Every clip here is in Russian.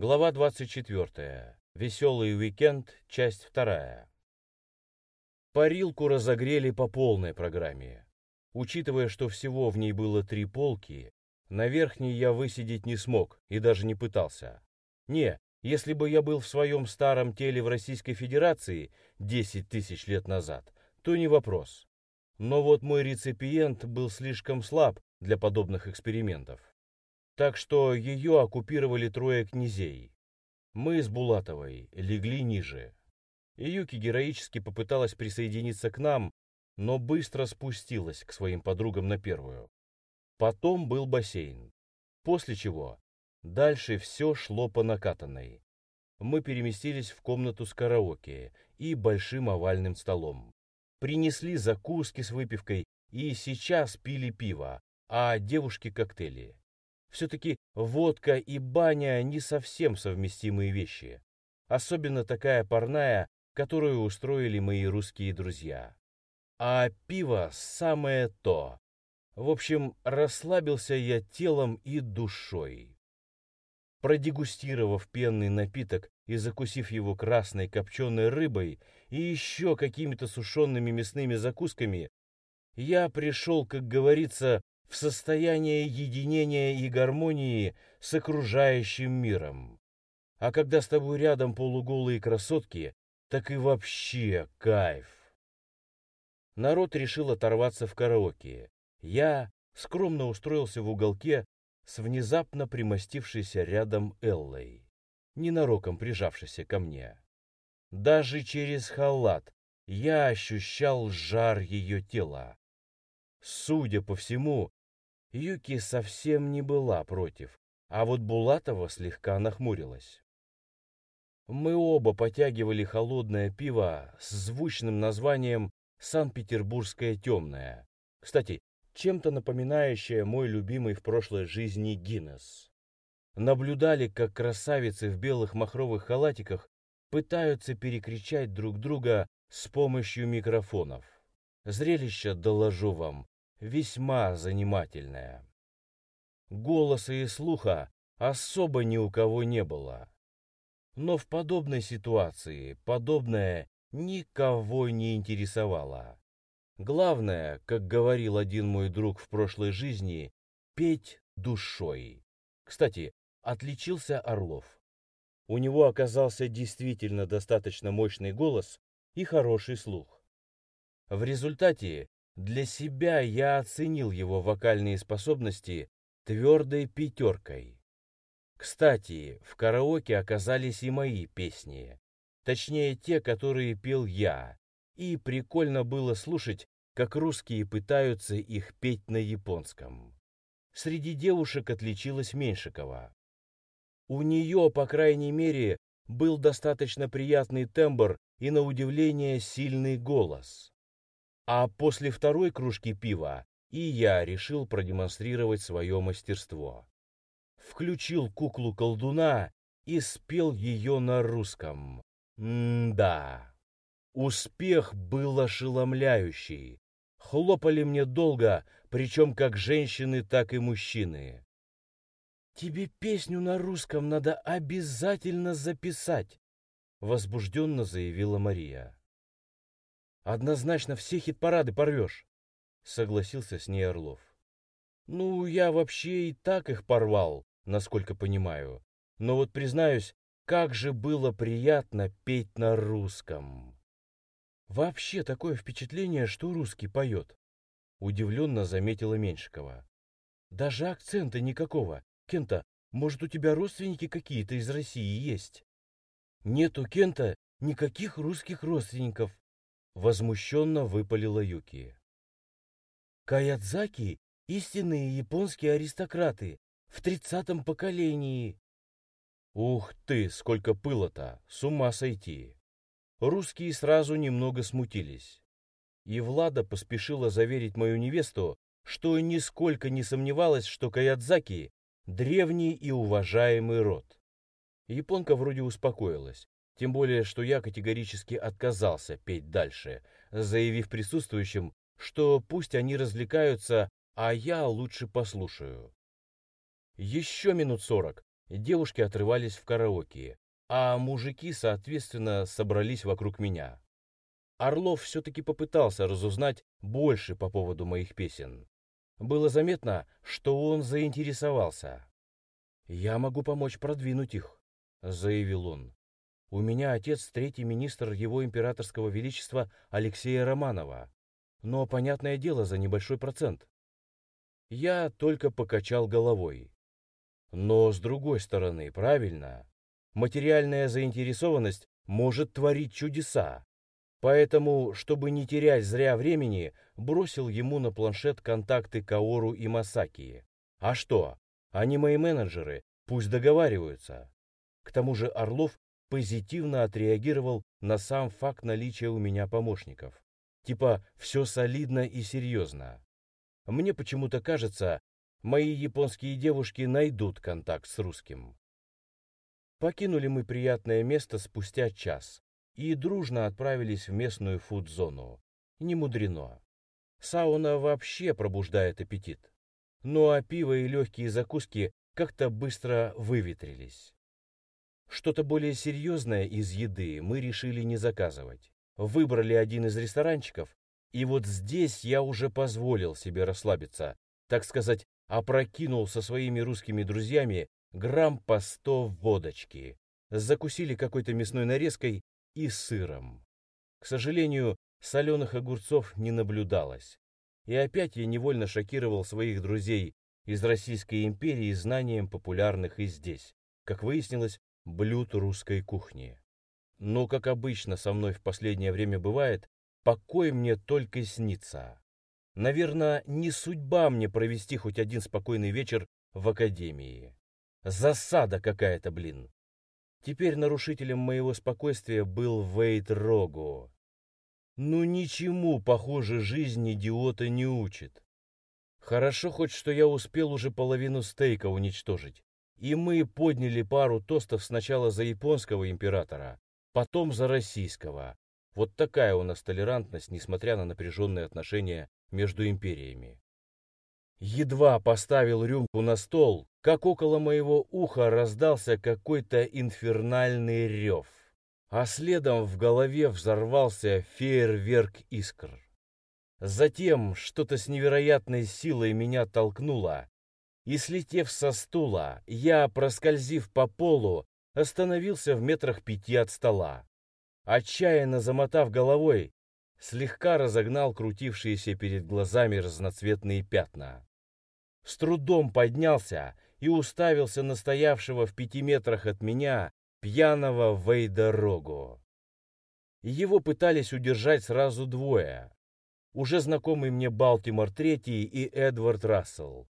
Глава 24. Веселый уикенд. Часть 2. Парилку разогрели по полной программе. Учитывая, что всего в ней было три полки, на верхней я высидеть не смог и даже не пытался. Не, если бы я был в своем старом теле в Российской Федерации 10 тысяч лет назад, то не вопрос. Но вот мой реципиент был слишком слаб для подобных экспериментов. Так что ее оккупировали трое князей. Мы с Булатовой легли ниже. Юки героически попыталась присоединиться к нам, но быстро спустилась к своим подругам на первую. Потом был бассейн. После чего дальше все шло по накатанной. Мы переместились в комнату с караоке и большим овальным столом. Принесли закуски с выпивкой и сейчас пили пиво, а девушки коктейли. Все-таки водка и баня не совсем совместимые вещи. Особенно такая парная, которую устроили мои русские друзья. А пиво самое то. В общем, расслабился я телом и душой. Продегустировав пенный напиток и закусив его красной копченой рыбой и еще какими-то сушеными мясными закусками, я пришел, как говорится, в состояние единения и гармонии с окружающим миром. А когда с тобой рядом полуголые красотки, так и вообще кайф. Народ решил оторваться в караоке. Я скромно устроился в уголке с внезапно примостившейся рядом Эллой, ненароком прижавшейся ко мне. Даже через халат я ощущал жар ее тела. Судя по всему, Юки совсем не была против, а вот Булатова слегка нахмурилась. Мы оба потягивали холодное пиво с звучным названием «Санкт-Петербургское темное». Кстати, чем-то напоминающее мой любимый в прошлой жизни Гиннес. Наблюдали, как красавицы в белых махровых халатиках пытаются перекричать друг друга с помощью микрофонов. Зрелище, доложу вам, весьма занимательная. Голоса и слуха особо ни у кого не было. Но в подобной ситуации подобное никого не интересовало. Главное, как говорил один мой друг в прошлой жизни, петь душой. Кстати, отличился Орлов. У него оказался действительно достаточно мощный голос и хороший слух. В результате для себя я оценил его вокальные способности твердой пятеркой. Кстати, в караоке оказались и мои песни, точнее те, которые пел я, и прикольно было слушать, как русские пытаются их петь на японском. Среди девушек отличилась Меньшикова. У нее, по крайней мере, был достаточно приятный тембр и, на удивление, сильный голос. А после второй кружки пива и я решил продемонстрировать свое мастерство. Включил куклу-колдуна и спел ее на русском. М-да. Успех был ошеломляющий. Хлопали мне долго, причем как женщины, так и мужчины. «Тебе песню на русском надо обязательно записать», — возбужденно заявила Мария. Однозначно все хит-парады порвешь, согласился с ней Орлов. Ну, я вообще и так их порвал, насколько понимаю. Но вот признаюсь, как же было приятно петь на русском. Вообще такое впечатление, что русский поет. Удивленно заметила Меньшикова. Даже акцента никакого. Кента, может, у тебя родственники какие-то из России есть? Нет у Кента никаких русских родственников, Возмущенно выпалила Юки. Каядзаки — истинные японские аристократы в тридцатом поколении. Ух ты, сколько пыла-то, с ума сойти. Русские сразу немного смутились. И Влада поспешила заверить мою невесту, что нисколько не сомневалась, что Каядзаки — древний и уважаемый род. Японка вроде успокоилась, тем более, что я категорически отказался петь дальше, заявив присутствующим, что пусть они развлекаются, а я лучше послушаю. Еще минут сорок девушки отрывались в караоке, а мужики, соответственно, собрались вокруг меня. Орлов все-таки попытался разузнать больше по поводу моих песен. Было заметно, что он заинтересовался. «Я могу помочь продвинуть их», — заявил он. «У меня отец третий министр его императорского величества Алексея Романова, но, понятное дело, за небольшой процент». Я только покачал головой. Но, с другой стороны, правильно, материальная заинтересованность может творить чудеса. Поэтому, чтобы не терять зря времени, бросил ему на планшет контакты Каору и Масаки. А что? Они мои менеджеры, пусть договариваются. К тому же Орлов позитивно отреагировал на сам факт наличия у меня помощников. Типа, все солидно и серьезно. Мне почему-то кажется, мои японские девушки найдут контакт с русским. Покинули мы приятное место спустя час и дружно отправились в местную фуд-зону. Не мудрено. Сауна вообще пробуждает аппетит. Ну а пиво и легкие закуски как-то быстро выветрились. Что-то более серьезное из еды мы решили не заказывать. Выбрали один из ресторанчиков, и вот здесь я уже позволил себе расслабиться, так сказать, опрокинул со своими русскими друзьями грамм по сто водочки. Закусили какой-то мясной нарезкой и сыром. К сожалению, соленых огурцов не наблюдалось. И опять я невольно шокировал своих друзей из Российской империи знанием популярных и здесь, как выяснилось, блюд русской кухни. Но, как обычно со мной в последнее время бывает, покой мне только снится. Наверное, не судьба мне провести хоть один спокойный вечер в академии. Засада какая-то, блин. Теперь нарушителем моего спокойствия был Вейт Рогу. Ну ничему, похоже, жизнь идиота не учит. Хорошо хоть, что я успел уже половину стейка уничтожить. И мы подняли пару тостов сначала за японского императора, потом за российского. Вот такая у нас толерантность, несмотря на напряженные отношения между империями. Едва поставил рюмку на стол, как около моего уха раздался какой-то инфернальный рев, а следом в голове взорвался фейерверк искр. Затем что-то с невероятной силой меня толкнуло, и, слетев со стула, я, проскользив по полу, остановился в метрах пяти от стола. Отчаянно замотав головой, слегка разогнал крутившиеся перед глазами разноцветные пятна. С трудом поднялся и уставился на стоявшего в пяти метрах от меня пьяного Вейдорогу. Его пытались удержать сразу двое. Уже знакомый мне Балтимор Третий и Эдвард Рассел.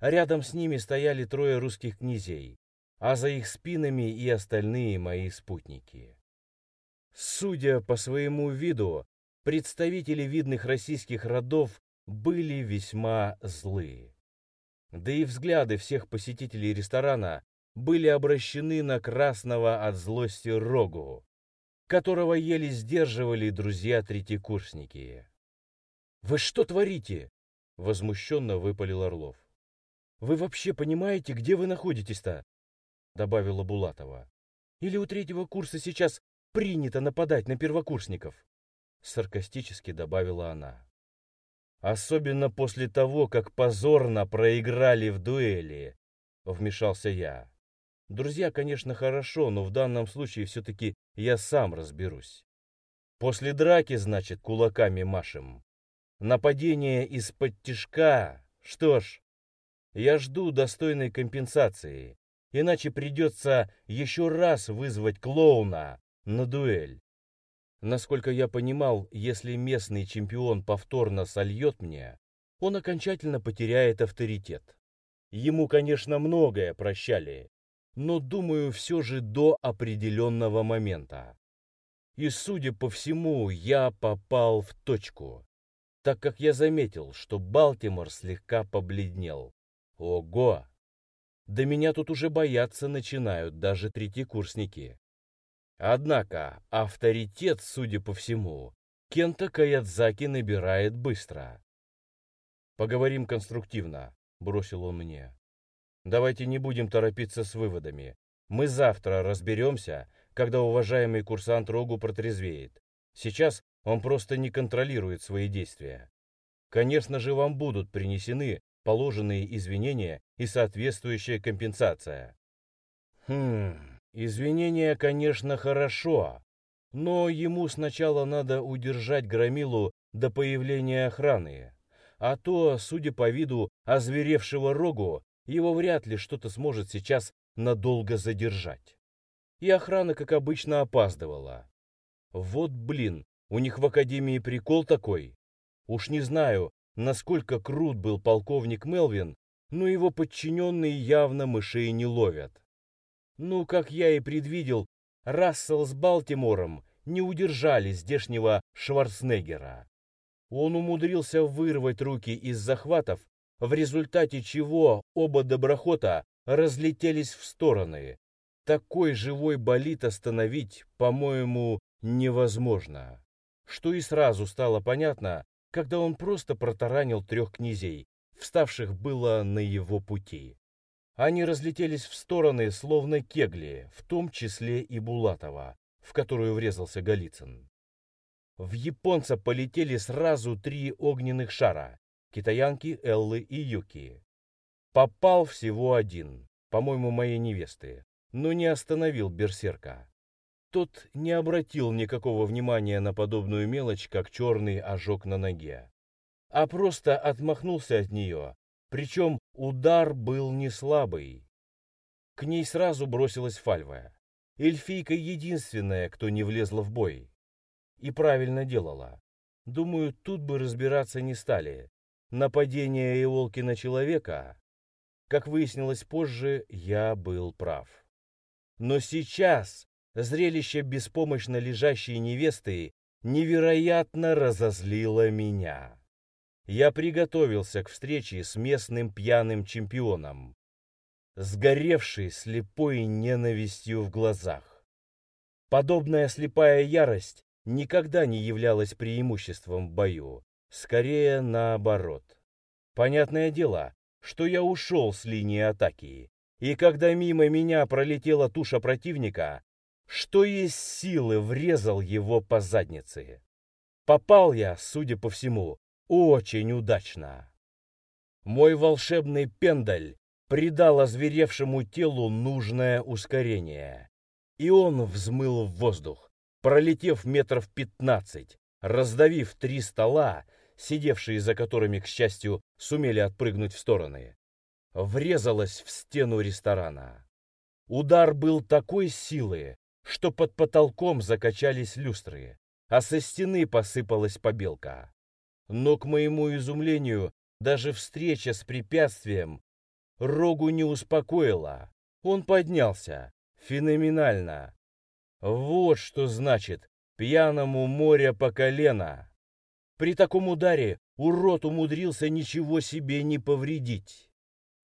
Рядом с ними стояли трое русских князей, а за их спинами и остальные мои спутники. Судя по своему виду, представители видных российских родов были весьма злые. Да и взгляды всех посетителей ресторана были обращены на красного от злости Рогу, которого еле сдерживали друзья-третьекурсники. «Вы что творите?» — возмущенно выпалил Орлов. «Вы вообще понимаете, где вы находитесь-то?» — добавила Булатова. «Или у третьего курса сейчас принято нападать на первокурсников?» саркастически добавила она. Особенно после того, как позорно проиграли в дуэли, вмешался я. Друзья, конечно, хорошо, но в данном случае все-таки я сам разберусь. После драки, значит, кулаками машем. Нападение из-под тишка. Что ж, я жду достойной компенсации, иначе придется еще раз вызвать клоуна на дуэль. Насколько я понимал, если местный чемпион повторно сольет мне, он окончательно потеряет авторитет. Ему, конечно, многое прощали, но, думаю, все же до определенного момента. И, судя по всему, я попал в точку, так как я заметил, что Балтимор слегка побледнел. Ого! Да меня тут уже бояться начинают даже третьекурсники. Однако авторитет, судя по всему, Кента Каядзаки набирает быстро. «Поговорим конструктивно», — бросил он мне. Давайте не будем торопиться с выводами. Мы завтра разберемся, когда уважаемый курсант Рогу протрезвеет. Сейчас он просто не контролирует свои действия. Конечно же, вам будут принесены положенные извинения и соответствующая компенсация. Хм, извинения, конечно, хорошо, но ему сначала надо удержать Громилу до появления охраны. А то, судя по виду озверевшего рогу, его вряд ли что-то сможет сейчас надолго задержать. И охрана, как обычно, опаздывала. Вот блин, у них в академии прикол такой. Уж не знаю, насколько крут был полковник Мелвин, но его подчиненные явно мышей не ловят. Ну, как я и предвидел, Рассел с Балтимором не удержали здешнего Шварценеггера. Он умудрился вырвать руки из захватов, в результате чего оба доброхота разлетелись в стороны. Такой живой болид остановить, по-моему, невозможно. Что и сразу стало понятно, когда он просто протаранил трех князей, вставших было на его пути. Они разлетелись в стороны, словно кегли, в том числе и Булатова, в которую врезался Голицын. В японца полетели сразу три огненных шара — китаянки, Эллы и Юки. Попал всего один, по-моему, моей невесты, но не остановил берсерка. Тот не обратил никакого внимания на подобную мелочь, как черный ожог на ноге, а просто отмахнулся от нее причем удар был не слабый. К ней сразу бросилась Фальва. Эльфийка единственная, кто не влезла в бой. И правильно делала. Думаю, тут бы разбираться не стали. Нападение Иолки на человека, как выяснилось позже, я был прав. Но сейчас зрелище беспомощно лежащей невесты невероятно разозлило меня я приготовился к встрече с местным пьяным чемпионом, сгоревший слепой ненавистью в глазах. Подобная слепая ярость никогда не являлась преимуществом в бою, скорее наоборот. Понятное дело, что я ушел с линии атаки, и когда мимо меня пролетела туша противника, что есть силы врезал его по заднице. Попал я, судя по всему, очень удачно. Мой волшебный пендаль придал озверевшему телу нужное ускорение, и он взмыл в воздух, пролетев метров пятнадцать, раздавив три стола, сидевшие за которыми, к счастью, сумели отпрыгнуть в стороны. Врезалась в стену ресторана. Удар был такой силы, что под потолком закачались люстры, а со стены посыпалась побелка. Но, к моему изумлению, даже встреча с препятствием Рогу не успокоила. Он поднялся. Феноменально. Вот что значит пьяному море по колено. При таком ударе урод умудрился ничего себе не повредить.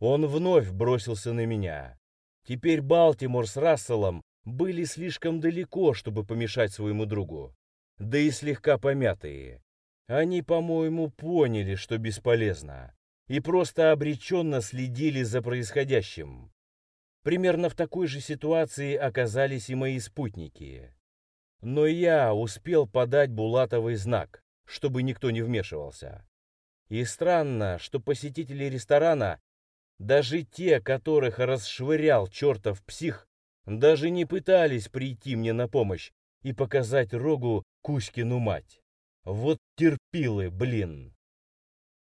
Он вновь бросился на меня. Теперь Балтимор с Расселом были слишком далеко, чтобы помешать своему другу. Да и слегка помятые. Они, по-моему, поняли, что бесполезно, и просто обреченно следили за происходящим. Примерно в такой же ситуации оказались и мои спутники. Но я успел подать Булатовый знак, чтобы никто не вмешивался. И странно, что посетители ресторана, даже те, которых расшвырял чертов псих, даже не пытались прийти мне на помощь и показать Рогу Кузькину мать. Вот терпилы, блин.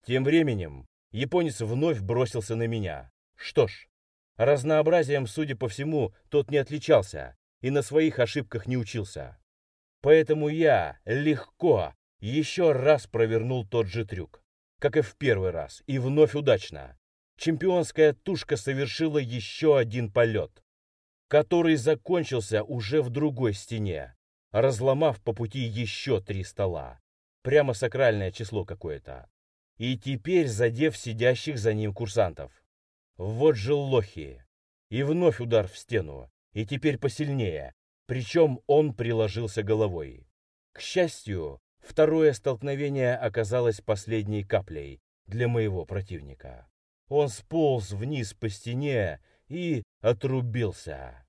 Тем временем японец вновь бросился на меня. Что ж, разнообразием, судя по всему, тот не отличался и на своих ошибках не учился. Поэтому я легко еще раз провернул тот же трюк, как и в первый раз, и вновь удачно. Чемпионская тушка совершила еще один полет, который закончился уже в другой стене, разломав по пути еще три стола. Прямо сакральное число какое-то. И теперь задев сидящих за ним курсантов. Вот же лохи. И вновь удар в стену. И теперь посильнее. Причем он приложился головой. К счастью, второе столкновение оказалось последней каплей для моего противника. он сполз вниз по стене и отрубился.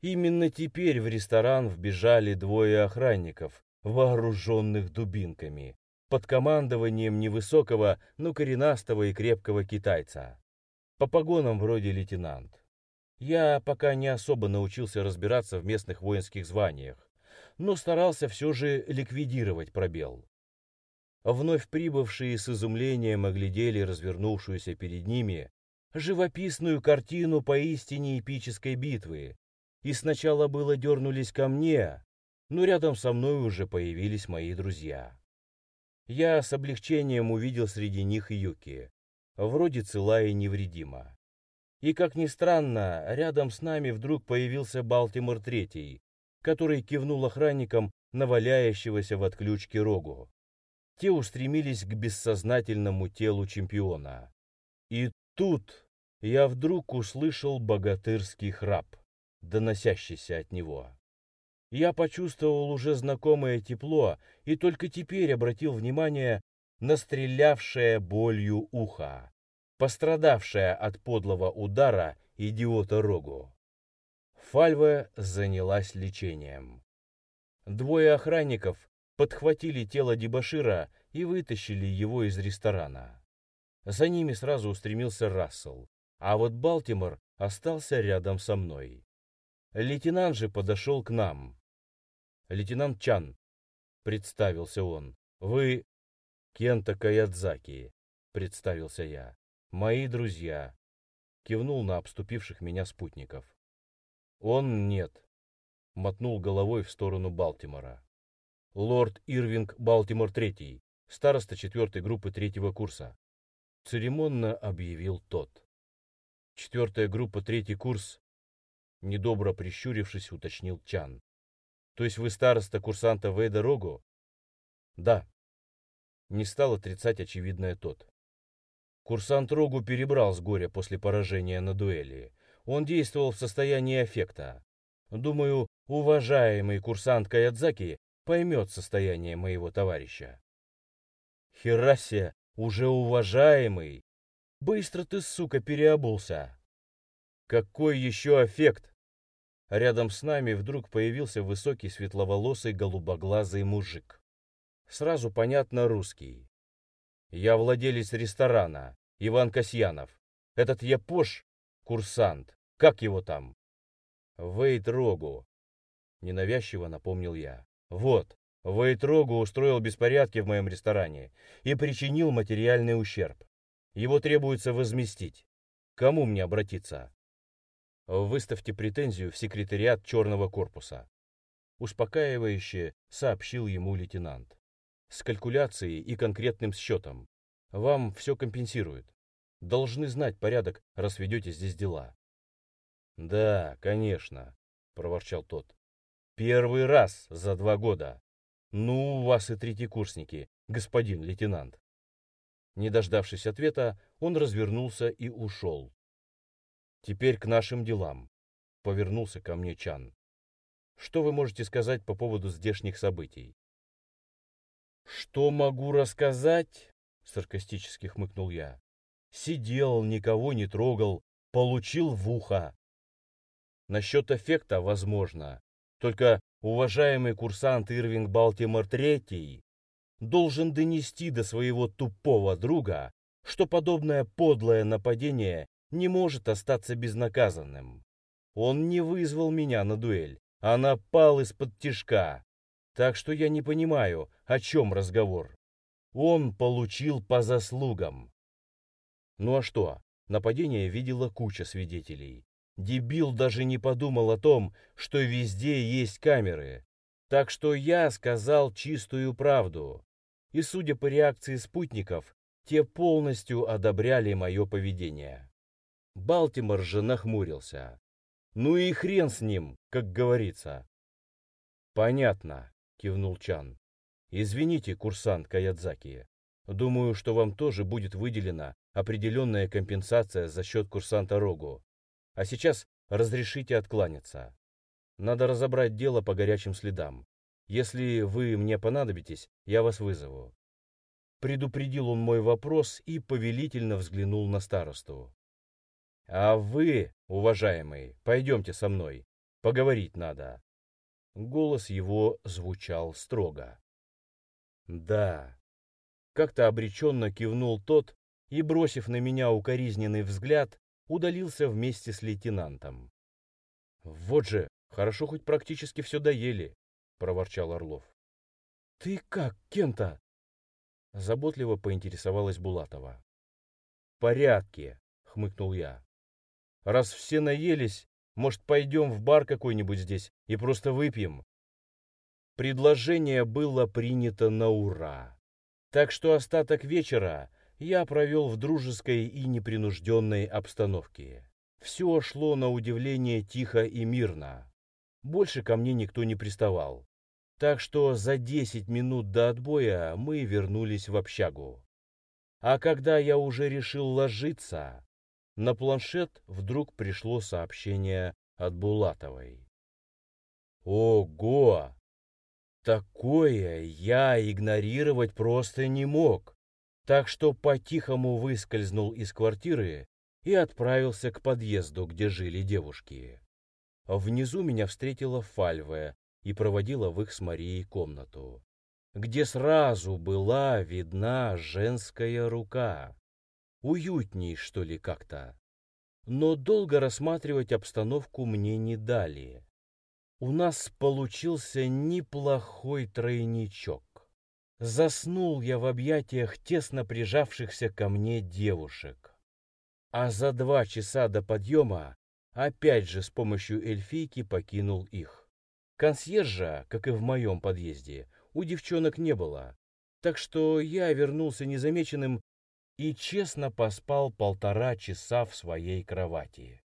Именно теперь в ресторан вбежали двое охранников, вооруженных дубинками, под командованием невысокого, но коренастого и крепкого китайца. По погонам вроде лейтенант. Я пока не особо научился разбираться в местных воинских званиях, но старался все же ликвидировать пробел. Вновь прибывшие с изумлением оглядели развернувшуюся перед ними живописную картину поистине эпической битвы, и сначала было дернулись ко мне, но рядом со мной уже появились мои друзья. Я с облегчением увидел среди них Юки, вроде цела и невредима. И, как ни странно, рядом с нами вдруг появился Балтимор Третий, который кивнул охранникам на валяющегося в отключке рогу. Те устремились к бессознательному телу чемпиона. И тут я вдруг услышал богатырский храп, доносящийся от него. Я почувствовал уже знакомое тепло и только теперь обратил внимание на стрелявшее болью ухо, пострадавшее от подлого удара идиота Рогу. Фальва занялась лечением. Двое охранников подхватили тело дебошира и вытащили его из ресторана. За ними сразу устремился Рассел, а вот Балтимор остался рядом со мной. Лейтенант же подошел к нам. «Лейтенант Чан», — представился он, — «вы...» «Кента Каядзаки», — представился я. «Мои друзья», — кивнул на обступивших меня спутников. «Он нет», — мотнул головой в сторону Балтимора. «Лорд Ирвинг Балтимор Третий, староста четвертой группы третьего курса», — церемонно объявил тот. Четвертая группа, третий курс, недобро прищурившись, уточнил Чан. То есть вы староста курсанта Вейда Рогу? Да. Не стал отрицать очевидное тот. Курсант Рогу перебрал с горя после поражения на дуэли. Он действовал в состоянии аффекта. Думаю, уважаемый курсант Каядзаки поймет состояние моего товарища. Херасия, уже уважаемый, Быстро ты, сука, переобулся. Какой еще эффект? Рядом с нами вдруг появился высокий светловолосый голубоглазый мужик. Сразу понятно русский. Я владелец ресторана, Иван Касьянов. Этот Япош — курсант. Как его там? Вейт Рогу. Ненавязчиво напомнил я. Вот, Вейт Рогу устроил беспорядки в моем ресторане и причинил материальный ущерб. Его требуется возместить. Кому мне обратиться? Выставьте претензию в секретариат Черного корпуса. Успокаивающе сообщил ему лейтенант. С калькуляцией и конкретным счетом. Вам все компенсируют. Должны знать порядок, раз ведете здесь дела. Да, конечно, проворчал тот. Первый раз за два года. Ну, у вас и третьекурсники, господин лейтенант. Не дождавшись ответа, он развернулся и ушел. «Теперь к нашим делам», — повернулся ко мне Чан. «Что вы можете сказать по поводу здешних событий?» «Что могу рассказать?» — саркастически хмыкнул я. «Сидел, никого не трогал, получил в ухо». Насчет эффекта возможно. Только уважаемый курсант Ирвинг Балтимор Третий должен донести до своего тупого друга, что подобное подлое нападение не может остаться безнаказанным. Он не вызвал меня на дуэль, а напал из-под тишка. Так что я не понимаю, о чем разговор. Он получил по заслугам. Ну а что? Нападение видела куча свидетелей. Дебил даже не подумал о том, что везде есть камеры. Так что я сказал чистую правду и, судя по реакции спутников, те полностью одобряли мое поведение. Балтимор же нахмурился. «Ну и хрен с ним, как говорится». «Понятно», — кивнул Чан. «Извините, курсант Каядзаки. Думаю, что вам тоже будет выделена определенная компенсация за счет курсанта Рогу. А сейчас разрешите откланяться. Надо разобрать дело по горячим следам. Если вы мне понадобитесь, я вас вызову. Предупредил он мой вопрос и повелительно взглянул на старосту. «А вы, уважаемый, пойдемте со мной. Поговорить надо». Голос его звучал строго. «Да». Как-то обреченно кивнул тот и, бросив на меня укоризненный взгляд, удалился вместе с лейтенантом. «Вот же, хорошо хоть практически все доели», — проворчал Орлов. «Ты как, Кента?» Заботливо поинтересовалась Булатова. «В порядке», — хмыкнул я. «Раз все наелись, может, пойдем в бар какой-нибудь здесь и просто выпьем?» Предложение было принято на ура. Так что остаток вечера я провел в дружеской и непринужденной обстановке. Все шло на удивление тихо и мирно. Больше ко мне никто не приставал. Так что за 10 минут до отбоя мы вернулись в общагу. А когда я уже решил ложиться, на планшет вдруг пришло сообщение от Булатовой. Ого! Такое я игнорировать просто не мог так что по-тихому выскользнул из квартиры и отправился к подъезду, где жили девушки. Внизу меня встретила Фальве и проводила в их с Марией комнату, где сразу была видна женская рука. Уютней, что ли, как-то. Но долго рассматривать обстановку мне не дали. У нас получился неплохой тройничок. Заснул я в объятиях тесно прижавшихся ко мне девушек. А за два часа до подъема опять же с помощью эльфийки покинул их. Консьержа, как и в моем подъезде, у девчонок не было, так что я вернулся незамеченным и честно поспал полтора часа в своей кровати.